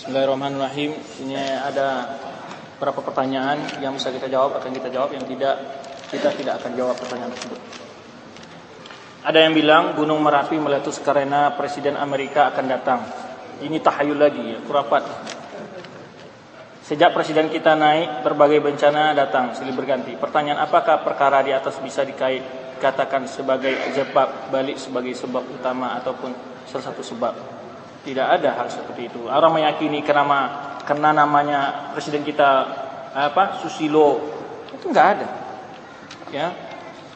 Bismillahirrahmanirrahim. Ini ada beberapa pertanyaan yang bisa kita jawab akan kita jawab, yang tidak kita tidak akan jawab pertanyaan tersebut. Ada yang bilang Gunung Merapi meletus karena Presiden Amerika akan datang. Ini tahayul lagi, ya, kurapat. Sejak Presiden kita naik, berbagai bencana datang silih berganti. Pertanyaan apakah perkara di atas bisa dikait katakan sebagai sebab balik sebagai sebab utama ataupun salah satu sebab? Tidak ada hal seperti itu. Orang meyakini karena karena namanya presiden kita apa Susilo. Itu nggak ada. Ya.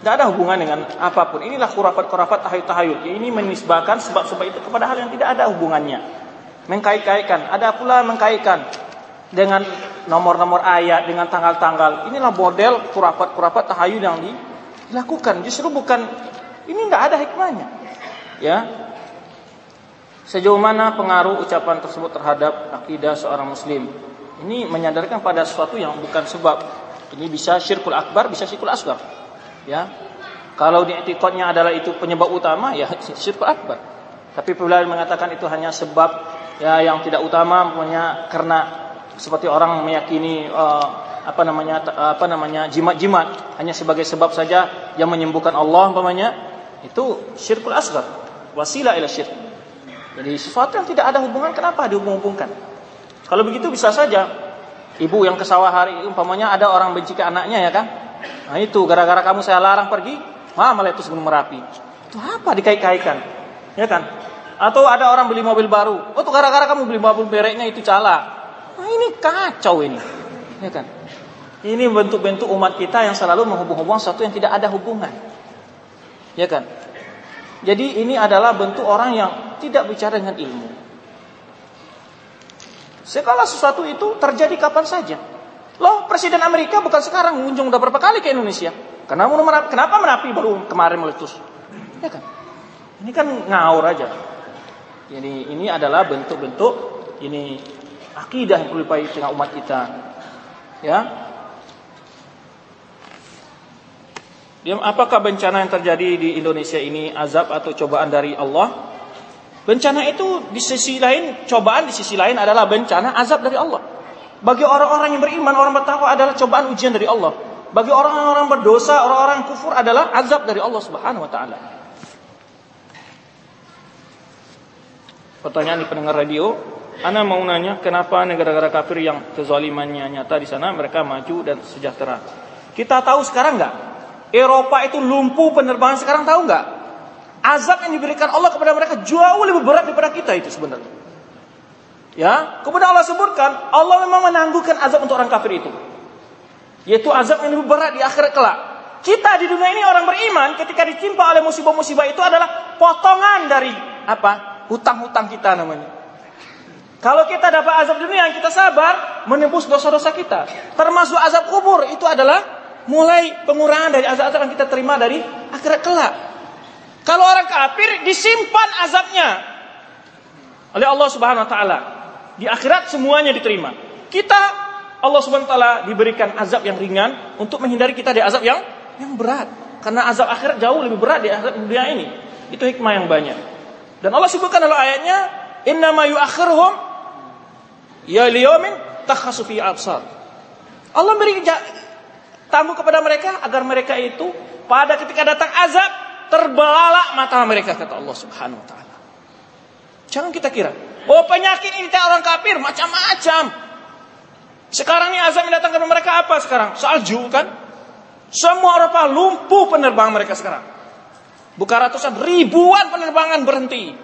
Nggak ada hubungan dengan apa pun. Inilah kurafat-kurafat tahayul-tahayul ini menisbahkan sebab-sebab itu kepada hal yang tidak ada hubungannya. Mengkait-kaitkan. Ada pula mengkaitkan dengan nomor-nomor ayat dengan tanggal-tanggal. Inilah model kurafat-kurafat tahayul yang dilakukan. Justru bukan ini nggak ada hikmahnya. Ya Sejauh mana pengaruh ucapan tersebut terhadap akidah seorang muslim? Ini menyadarkan pada sesuatu yang bukan sebab. Ini bisa syirkul akbar, bisa syirkul asgar. Ya. Kalau di etikotnya adalah itu penyebab utama, ya syirkul akbar. Tapi apabila mengatakan itu hanya sebab ya yang tidak utama, punya karena seperti orang meyakini uh, apa namanya apa namanya jimat-jimat hanya sebagai sebab saja yang menyembuhkan Allah umpamanya itu syirkul asgar wasilah ila syirk jadi sesuatu yang tidak ada hubungan kenapa dihubung-hubungkan? Kalau begitu bisa saja ibu yang ke sawah hari umpamanya ada orang benci ke anaknya ya kan? Nah itu gara-gara kamu saya larang pergi, mah meletus gunung merapi. Itu apa dikait-kaitkan? Ya kan? Atau ada orang beli mobil baru, oh gara-gara kamu beli mobil mereknya itu cala. Nah ini kacau ini. Ya kan? Ini bentuk-bentuk umat kita yang selalu menghubung-hubung sesuatu yang tidak ada hubungan. Ya kan? Jadi ini adalah bentuk orang yang tidak bicara dengan ilmu. Segala sesuatu itu terjadi kapan saja. Loh, Presiden Amerika bukan sekarang mengunjung udah berapa kali ke Indonesia. Kenapa merapi, kenapa merapi baru kemarin meletus? Ya kan? Ini kan ngawur aja. Jadi ini adalah bentuk-bentuk ini akidah yang perlu dipakai tengah umat kita. Ya, Apakah bencana yang terjadi di Indonesia ini azab atau cobaan dari Allah? Bencana itu di sisi lain, cobaan di sisi lain adalah bencana azab dari Allah. Bagi orang-orang yang beriman, orang bertakwa adalah cobaan ujian dari Allah. Bagi orang-orang berdosa, orang-orang kufur adalah azab dari Allah Subhanahu wa taala. Pertanyaan di pendengar radio, Ana mau nanya, kenapa negara-negara kafir yang kezalimannya nyata di sana mereka maju dan sejahtera? Kita tahu sekarang nggak? Eropa itu lumpuh penerbangan sekarang tahu nggak? azab yang diberikan Allah kepada mereka jauh lebih berat daripada kita itu sebenarnya. Ya, kemudian Allah sebutkan Allah memang menangguhkan azab untuk orang kafir itu. Yaitu azab yang lebih berat di akhirat kelak. Kita di dunia ini orang beriman ketika ditimpa oleh musibah-musibah itu adalah potongan dari apa? Hutang-hutang kita namanya. Kalau kita dapat azab dunia yang kita sabar menembus dosa-dosa kita. Termasuk azab kubur itu adalah mulai pengurangan dari azab-azab yang kita terima dari akhirat kelak. Kalau orang kafir disimpan azabnya oleh Allah Subhanahu wa taala. Di akhirat semuanya diterima. Kita Allah Subhanahu wa taala diberikan azab yang ringan untuk menghindari kita dari azab yang yang berat. Karena azab akhirat jauh lebih berat di akhirat dunia ini. Itu hikmah yang banyak. Dan Allah sebutkan dalam ayatnya, "Innama yu'akhiruhum ya liyaumin takhasu fi absar." Allah beri tangguh kepada mereka agar mereka itu pada ketika datang azab terbelalak mata mereka kata Allah Subhanahu wa taala. Jangan kita kira, oh penyakit ini orang kafir macam-macam. Sekarang ini azab yang datang kepada mereka apa sekarang? Salju kan? Semua Eropa lumpuh penerbangan mereka sekarang. Bukan ratusan, ribuan penerbangan berhenti.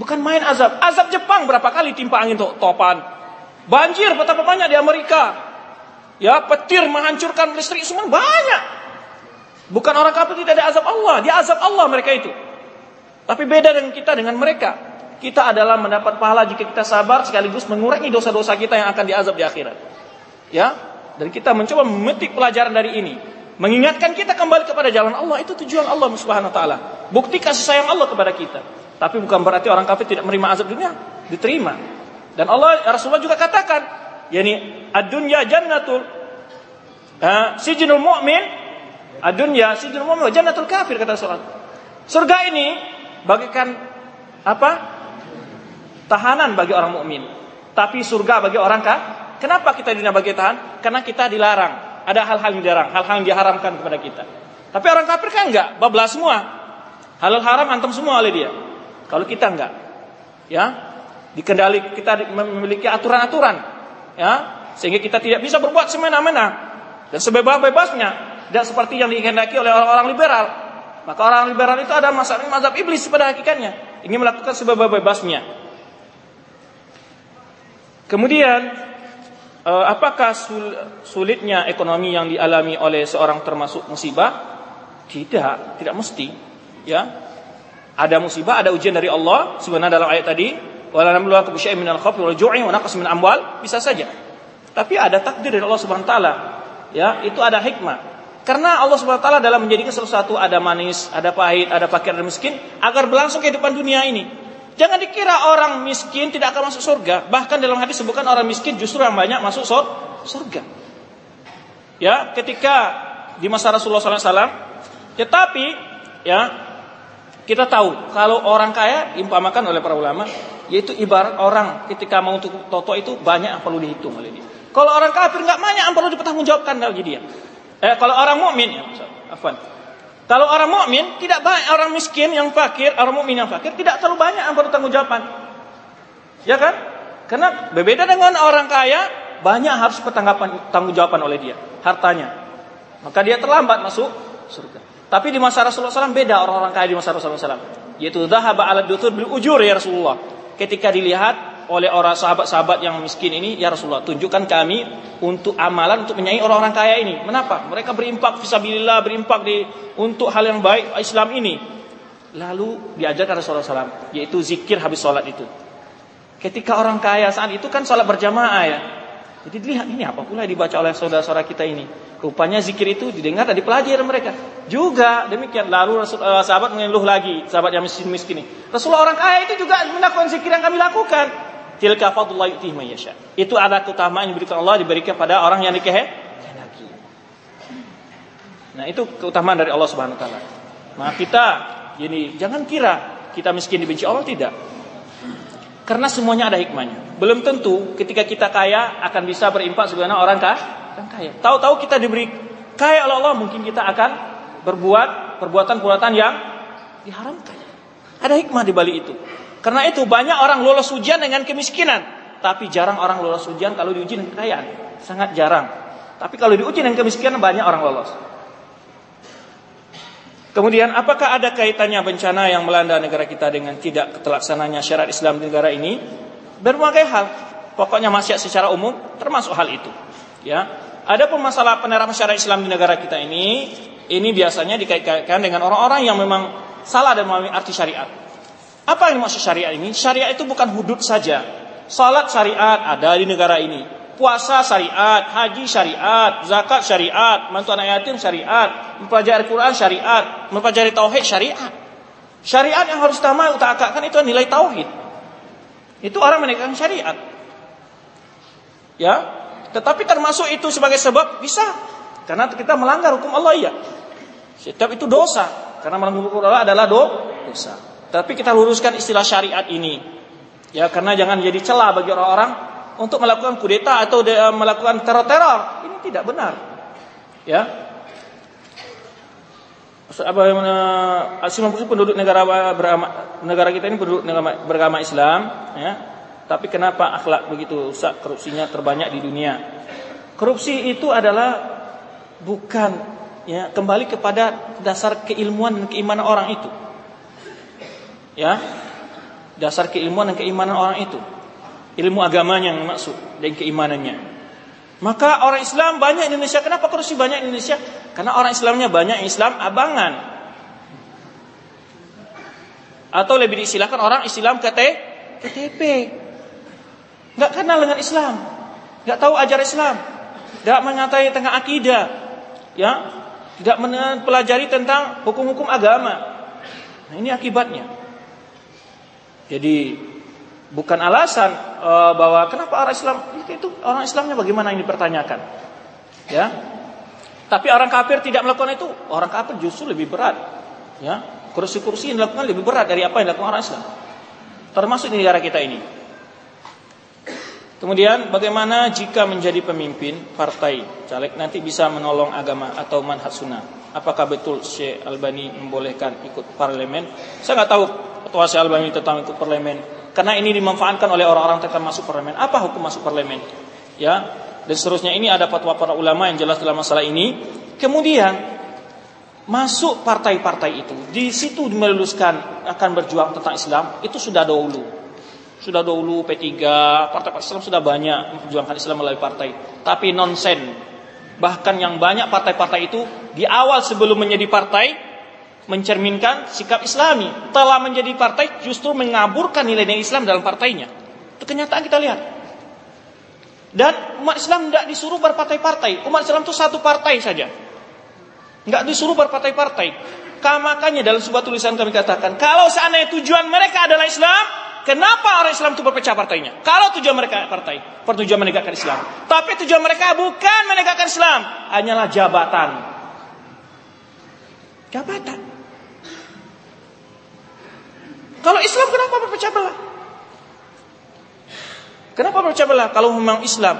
Bukan main azab. Azab Jepang berapa kali timpa angin topan. Banjir betapa banyak di Amerika. Ya, petir menghancurkan listrik semua banyak. Bukan orang kafir tidak ada azab Allah, dia azab Allah mereka itu. Tapi beda dengan kita dengan mereka. Kita adalah mendapat pahala jika kita sabar sekaligus mengurangi dosa-dosa kita yang akan diazab di akhirat. Ya, dan kita mencoba memetik pelajaran dari ini. Mengingatkan kita kembali kepada jalan Allah itu tujuan Allah Subhanahu wa taala. Bukti kasih sayang Allah kepada kita. Tapi bukan berarti orang kafir tidak menerima azab dunia, diterima. Dan Allah Rasulullah juga katakan, yani ad-dunya jannatul uh, sijnul mu'min Adunya sijnul mu'min jannatul kafir kata Rasulullah. Surga ini bagikan apa? Tahanan bagi orang mukmin. Tapi surga bagi orang kah? Kenapa kita dunia bagi tahan? Karena kita dilarang. Ada hal-hal yang dilarang, hal-hal yang diharamkan kepada kita. Tapi orang kafir kan enggak, bablas semua. Halal haram antum semua oleh dia. Kalau kita enggak. Ya. Dikendali kita memiliki aturan-aturan. Ya. Sehingga kita tidak bisa berbuat semena-mena dan sebebas-bebasnya dan seperti yang dikehendaki oleh orang-orang liberal. Maka orang liberal itu ada masalah mazhab iblis pada hakikatnya, ingin melakukan sebebas-bebasnya. Kemudian eh, apakah sulitnya ekonomi yang dialami oleh seorang termasuk musibah? Tidak, tidak mesti. Ya, ada musibah, ada ujian dari Allah. Sebenarnya dalam ayat tadi, wala namluwakum bisyai'in minal khawfi wal ju'i wa naqsin min amwal, bisa saja. Tapi ada takdir dari Allah Subhanahu wa taala. Ya, itu ada hikmah. Karena Allah Subhanahu wa taala dalam menjadikan sesuatu ada manis, ada pahit, ada fakir dan miskin agar berlangsung kehidupan dunia ini. Jangan dikira orang miskin tidak akan masuk surga. Bahkan dalam hadis sebutkan orang miskin justru yang banyak masuk surga. Ya, ketika di masa Rasulullah SAW tetapi ya kita tahu kalau orang kaya diumpamakan oleh para ulama yaitu ibarat orang ketika mau untuk toto itu banyak yang perlu dihitung oleh dia. Kalau orang kafir nggak banyak yang perlu dipertanggungjawabkan bagi dia. Eh kalau orang mukmin ya. Kalau orang mukmin tidak banyak orang miskin yang fakir, orang mukmin yang fakir tidak terlalu banyak yang perlu tanggung jawaban. Ya kan? Karena berbeda dengan orang kaya, banyak harus pertanggapan tanggung jawaban oleh dia, hartanya. Maka dia terlambat masuk surga. Tapi di masa Rasulullah SAW beda orang-orang kaya di masa Rasulullah SAW. Yaitu dhahaba ala dutur bil ujur ya Rasulullah. Ketika dilihat oleh orang sahabat-sahabat yang miskin ini, ya Rasulullah, tunjukkan kami untuk amalan untuk menyayangi orang-orang kaya ini. Kenapa? Mereka berimpak fisabilillah, berimpak di untuk hal yang baik Islam ini. Lalu diajarkan Rasulullah SAW, yaitu zikir habis sholat itu. Ketika orang kaya saat itu kan sholat berjamaah ya. Jadi dilihat ini apa pula dibaca oleh saudara-saudara kita ini. Rupanya zikir itu didengar dan dipelajari mereka. Juga demikian. Lalu Rasul, uh, sahabat mengeluh lagi, sahabat yang miskin-miskin ini. Rasulullah orang kaya itu juga melakukan zikir yang kami lakukan. Tilka fadlullah yu'tihi man yasha. Itu ada keutamaan yang diberikan Allah diberikan pada orang yang dikehendaki. Nah, itu keutamaan dari Allah Subhanahu wa taala. Nah, kita ini jangan kira kita miskin dibenci Allah tidak. Karena semuanya ada hikmahnya. Belum tentu ketika kita kaya akan bisa berimpak sebenarnya orang kaya kan kaya. Tahu-tahu kita diberi kaya oleh Allah, mungkin kita akan berbuat perbuatan-perbuatan yang diharamkan. Ada hikmah di balik itu. Karena itu banyak orang lolos ujian dengan kemiskinan, tapi jarang orang lolos ujian kalau diuji dengan kekayaan. Sangat jarang. Tapi kalau diuji dengan kemiskinan banyak orang lolos. Kemudian apakah ada kaitannya bencana yang melanda negara kita dengan tidak terlaksananya syariat Islam di negara ini? Berbagai hal. Pokoknya maksiat secara umum termasuk hal itu. Ya, Adapun masalah penerapan syariat Islam di negara kita ini, ini biasanya dikaitkan dengan orang-orang yang memang salah dan memahami arti syariat. Apa yang maksud syariat ini? Syariat itu bukan hudud saja. Salat syariat ada di negara ini. Puasa syariat, haji syariat, zakat syariat, mantu anak yatim syariat, mempelajari Quran syariat, mempelajari tauhid syariat. Syariat yang harus utama utamakan itu nilai tauhid. Itu orang menekan syariat. Ya, tetapi termasuk itu sebagai sebab bisa. Karena kita melanggar hukum Allah ya. Setiap itu dosa. Karena melanggar hukum Allah adalah do, dosa. Tapi kita luruskan istilah syariat ini. Ya, karena jangan jadi celah bagi orang-orang untuk melakukan kudeta atau melakukan teror-teror. Ini tidak benar. Ya. Apa yang penduduk negara beragama, negara kita ini penduduk negara beragama Islam, ya tapi kenapa akhlak begitu rusak, korupsinya terbanyak di dunia? Korupsi itu adalah bukan ya kembali kepada dasar keilmuan dan keimanan orang itu. Ya. Dasar keilmuan dan keimanan orang itu. Ilmu agamanya yang maksud dan keimanannya. Maka orang Islam banyak di Indonesia. Kenapa korupsi banyak di Indonesia? Karena orang Islamnya banyak Islam abangan. Atau lebih diistilahkan orang Islam KTP. nggak kenal dengan Islam, nggak tahu ajar Islam, nggak mengatai tentang akidah, ya, tidak mempelajari tentang hukum-hukum agama. Nah, ini akibatnya. Jadi bukan alasan uh, bahwa kenapa orang Islam itu orang Islamnya bagaimana ini dipertanyakan, ya. Tapi orang kafir tidak melakukan itu, orang kafir justru lebih berat, ya. Kursi-kursi yang dilakukan lebih berat dari apa yang dilakukan orang Islam. Termasuk di negara kita ini. Kemudian bagaimana jika menjadi pemimpin partai caleg nanti bisa menolong agama atau manhaj sunnah? Apakah betul Syekh Albani membolehkan ikut parlemen? Saya nggak tahu fatwa Syekh Albani tentang ikut parlemen. Karena ini dimanfaatkan oleh orang-orang tentang masuk parlemen. Apa hukum masuk parlemen? Ya, dan seterusnya ini ada fatwa para ulama yang jelas dalam masalah ini. Kemudian masuk partai-partai itu, di situ meluluskan akan berjuang tentang Islam, itu sudah dahulu. Sudah dahulu P3, partai-partai Islam sudah banyak memperjuangkan Islam melalui partai. Tapi nonsen. Bahkan yang banyak partai-partai itu di awal sebelum menjadi partai mencerminkan sikap Islami. Telah menjadi partai justru mengaburkan nilai-nilai Islam dalam partainya. Itu kenyataan kita lihat. Dan umat Islam tidak disuruh berpartai-partai. Umat Islam itu satu partai saja. Nggak disuruh berpartai-partai. Makanya dalam sebuah tulisan kami katakan, kalau seandainya tujuan mereka adalah Islam, Kenapa orang Islam itu berpecah partainya? Kalau tujuan mereka partai, pertujuan menegakkan Islam. Tapi tujuan mereka bukan menegakkan Islam, hanyalah jabatan. Jabatan. Kalau Islam kenapa berpecah belah? Kenapa berpecah belah? Kalau memang Islam,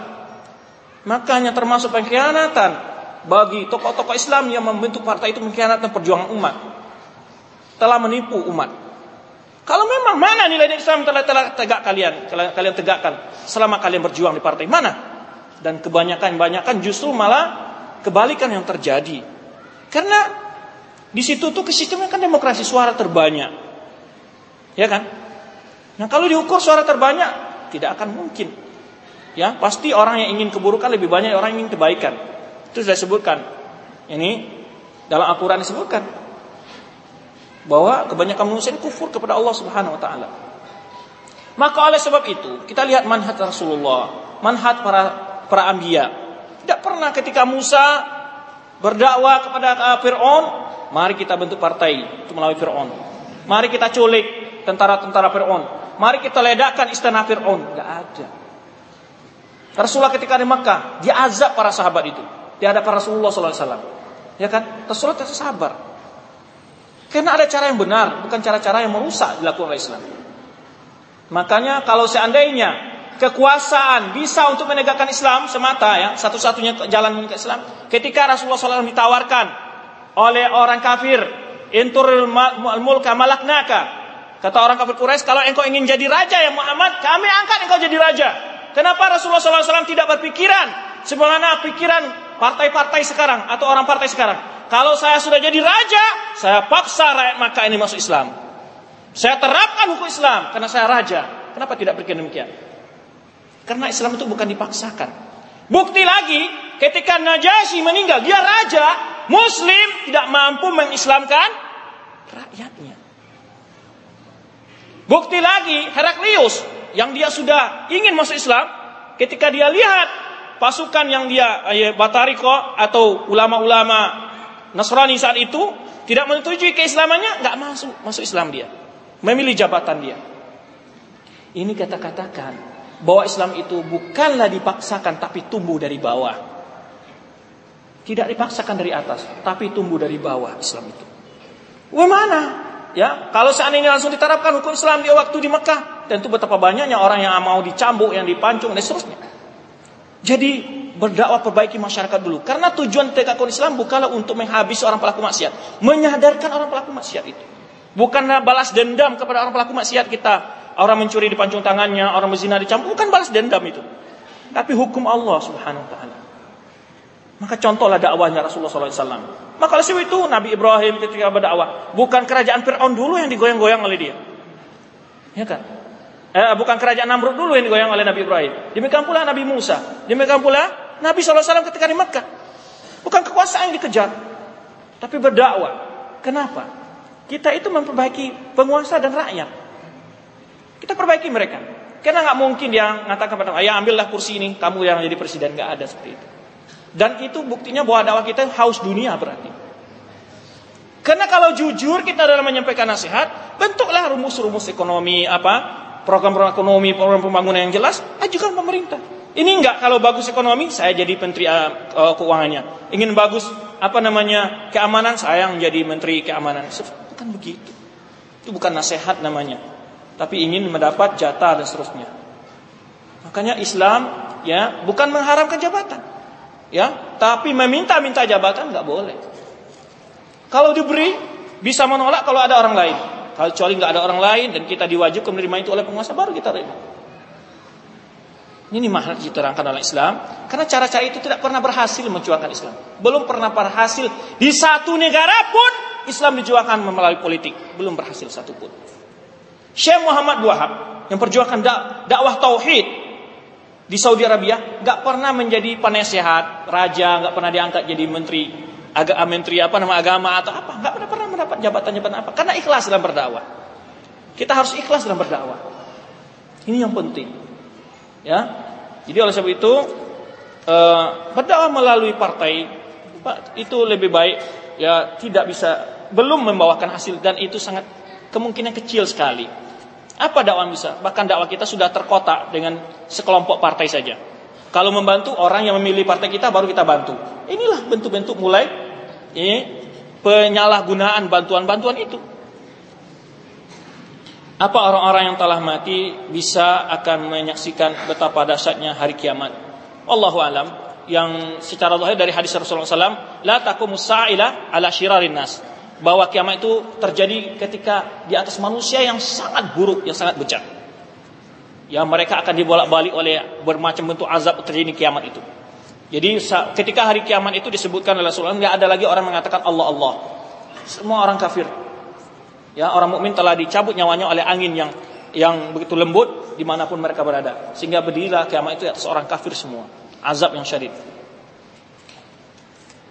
makanya termasuk pengkhianatan bagi tokoh-tokoh Islam yang membentuk partai itu mengkhianatkan perjuangan umat. Telah menipu umat. Kalau memang mana nilai Islam telah, telah tegak kalian, kalian tegakkan selama kalian berjuang di partai mana? Dan kebanyakan-banyakan justru malah kebalikan yang terjadi. Karena di situ tuh sistemnya kan demokrasi suara terbanyak. Ya kan? Nah, kalau diukur suara terbanyak tidak akan mungkin. Ya, pasti orang yang ingin keburukan lebih banyak orang yang ingin kebaikan. Itu sudah disebutkan. Ini dalam Al-Qur'an disebutkan bahwa kebanyakan manusia ini kufur kepada Allah Subhanahu wa taala. Maka oleh sebab itu, kita lihat manhaj Rasulullah, manhaj para para anbiya. Tidak pernah ketika Musa berdakwah kepada uh, Firaun, mari kita bentuk partai untuk melawan Firaun. Mari kita culik tentara-tentara Firaun. Mari kita ledakkan istana Firaun. Enggak ada. Rasulullah ketika di Makkah, dia azab para sahabat itu di hadapan Rasulullah SAW. Ya kan? Rasulullah tetap sabar. Karena ada cara yang benar, bukan cara-cara yang merusak dilakukan oleh Islam. Makanya kalau seandainya kekuasaan bisa untuk menegakkan Islam semata ya, satu-satunya jalan ke Islam, ketika Rasulullah SAW ditawarkan oleh orang kafir, intur mulka malaknaka. Kata orang kafir Quraisy, kalau engkau ingin jadi raja ya Muhammad, kami angkat engkau jadi raja. Kenapa Rasulullah SAW tidak berpikiran sebagaimana pikiran partai-partai sekarang atau orang partai sekarang? Kalau saya sudah jadi raja, saya paksa rakyat Makkah ini masuk Islam. Saya terapkan hukum Islam karena saya raja. Kenapa tidak berpikir demikian? Karena Islam itu bukan dipaksakan. Bukti lagi, ketika Najasyi meninggal, dia raja, Muslim tidak mampu mengislamkan rakyatnya. Bukti lagi, Heraklius yang dia sudah ingin masuk Islam, ketika dia lihat pasukan yang dia eh, Batariko atau ulama-ulama Nasrani saat itu tidak menyetujui keislamannya, nggak masuk masuk Islam dia. Memilih jabatan dia. Ini kata-katakan bahwa Islam itu bukanlah dipaksakan tapi tumbuh dari bawah. Tidak dipaksakan dari atas, tapi tumbuh dari bawah Islam itu. Bagaimana? Ya, kalau seandainya langsung diterapkan hukum Islam di waktu di Mekah, tentu betapa banyaknya orang yang mau dicambuk, yang dipancung dan seterusnya. Jadi berdakwah perbaiki masyarakat dulu. Karena tujuan tegakkan Islam bukanlah untuk menghabisi orang pelaku maksiat, menyadarkan orang pelaku maksiat itu. Bukanlah balas dendam kepada orang pelaku maksiat kita. Orang mencuri di pancung tangannya, orang berzina dicampur, bukan balas dendam itu. Tapi hukum Allah Subhanahu wa taala. Maka contohlah dakwahnya Rasulullah SAW. Maka oleh sebab itu Nabi Ibrahim ketika berdakwah, bukan kerajaan Fir'aun dulu yang digoyang-goyang oleh dia. Ya kan? Eh, bukan kerajaan Namrud dulu yang digoyang oleh Nabi Ibrahim. Demikian pula Nabi Musa. Demikian pula Nabi SAW ketika di Mekah. Bukan kekuasaan yang dikejar. Tapi berdakwah. Kenapa? Kita itu memperbaiki penguasa dan rakyat. Kita perbaiki mereka. Karena nggak mungkin dia mengatakan pada ya ambillah kursi ini, kamu yang jadi presiden nggak ada seperti itu. Dan itu buktinya bahwa dakwah kita haus dunia berarti. Karena kalau jujur kita dalam menyampaikan nasihat, bentuklah rumus-rumus ekonomi apa program-program ekonomi, program pembangunan yang jelas, ajukan pemerintah. Ini enggak kalau bagus ekonomi saya jadi menteri uh, keuangannya. Ingin bagus apa namanya keamanan saya yang jadi menteri keamanan. Bukan begitu. Itu bukan nasihat namanya. Tapi ingin mendapat jatah dan seterusnya. Makanya Islam ya bukan mengharamkan jabatan. Ya, tapi meminta-minta jabatan nggak boleh. Kalau diberi bisa menolak kalau ada orang lain. Kalau kecuali nggak ada orang lain dan kita diwajibkan menerima itu oleh penguasa baru kita terima. Ini mahal diterangkan oleh Islam karena cara-cara itu tidak pernah berhasil mencuangkan Islam. Belum pernah berhasil di satu negara pun Islam dijuangkan melalui politik, belum berhasil satu pun. Syekh Muhammad Wahab yang perjuangkan dakwah tauhid di Saudi Arabia nggak pernah menjadi penasehat raja, nggak pernah diangkat jadi menteri agak menteri apa nama agama atau apa, nggak pernah pernah mendapat jabatan-jabatan apa karena ikhlas dalam berdakwah. Kita harus ikhlas dalam berdakwah. Ini yang penting. Ya. Jadi oleh sebab itu uh, berdakwah melalui partai itu lebih baik ya tidak bisa belum membawakan hasil dan itu sangat kemungkinan kecil sekali. Apa dakwah bisa? Bahkan dakwah kita sudah terkotak dengan sekelompok partai saja. Kalau membantu orang yang memilih partai kita baru kita bantu. Inilah bentuk-bentuk mulai ini penyalahgunaan bantuan-bantuan itu. Apa orang-orang yang telah mati bisa akan menyaksikan betapa dahsyatnya hari kiamat? Allahu alam yang secara zahir dari hadis Rasulullah SAW, la taqumus sa'ila ala syirarin nas. Bahwa kiamat itu terjadi ketika di atas manusia yang sangat buruk, yang sangat bejat. Yang mereka akan dibolak-balik oleh bermacam bentuk azab terjadi di kiamat itu. Jadi ketika hari kiamat itu disebutkan oleh Rasulullah, nggak ada lagi orang mengatakan Allah Allah. Semua orang kafir Ya, orang mukmin telah dicabut nyawanya oleh angin yang yang begitu lembut di mana pun mereka berada. Sehingga berdirilah kiamat itu atas orang kafir semua. Azab yang syadid.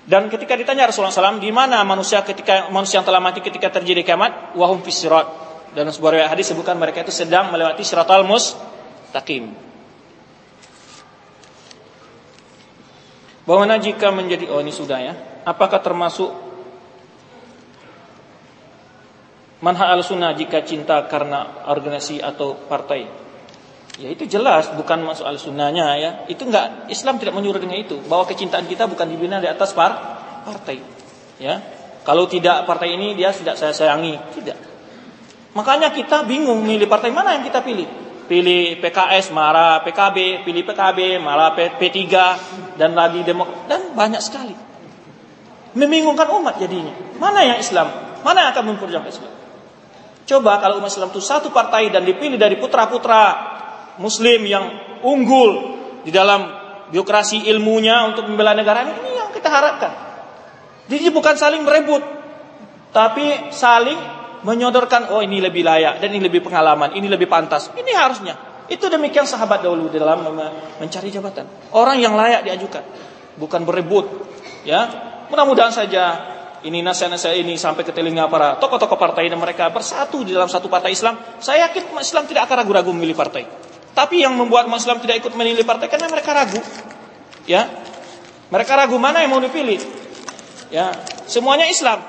Dan ketika ditanya Rasulullah SAW, di mana manusia ketika manusia yang telah mati ketika terjadi kiamat? Wahum fisirat. Dan sebuah hadis sebutkan mereka itu sedang melewati siratal mustaqim. Bagaimana jika menjadi oh ini sudah ya? Apakah termasuk Manha al-sunnah jika cinta karena organisasi atau partai. Ya itu jelas bukan masuk al-sunnahnya ya. Itu enggak Islam tidak menyuruh dengan itu bahwa kecintaan kita bukan dibina di atas par partai. Ya. Kalau tidak partai ini dia tidak saya sayangi, tidak. Makanya kita bingung milih partai mana yang kita pilih. Pilih PKS marah PKB, pilih PKB marah P3 dan lagi Demokrat dan banyak sekali. Membingungkan umat jadinya. Mana yang Islam? Mana yang akan memperjuangkan Islam? Coba kalau umat Islam itu satu partai dan dipilih dari putra-putra Muslim yang unggul di dalam biokrasi ilmunya untuk membela negara ini yang kita harapkan. Jadi bukan saling berebut, tapi saling menyodorkan oh ini lebih layak dan ini lebih pengalaman, ini lebih pantas. Ini harusnya. Itu demikian sahabat dahulu dalam mencari jabatan. Orang yang layak diajukan, bukan berebut. Ya, mudah-mudahan saja ini nasihat-nasihat ini sampai ke telinga para tokoh-tokoh partai dan mereka bersatu di dalam satu partai Islam, saya yakin Islam tidak akan ragu-ragu memilih partai. Tapi yang membuat Islam tidak ikut memilih partai karena mereka ragu. Ya. Mereka ragu mana yang mau dipilih. Ya, semuanya Islam.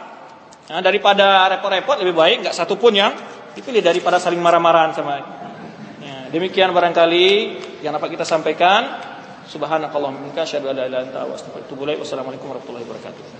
Nah, daripada repot-repot lebih baik nggak satu pun yang dipilih daripada saling marah-marahan sama. Ya, demikian barangkali yang dapat kita sampaikan. Subhanakallahumma wa bihamdika asyhadu an la ilaha illa anta astaghfiruka wa atubu ilaik. Wassalamualaikum warahmatullahi wabarakatuh.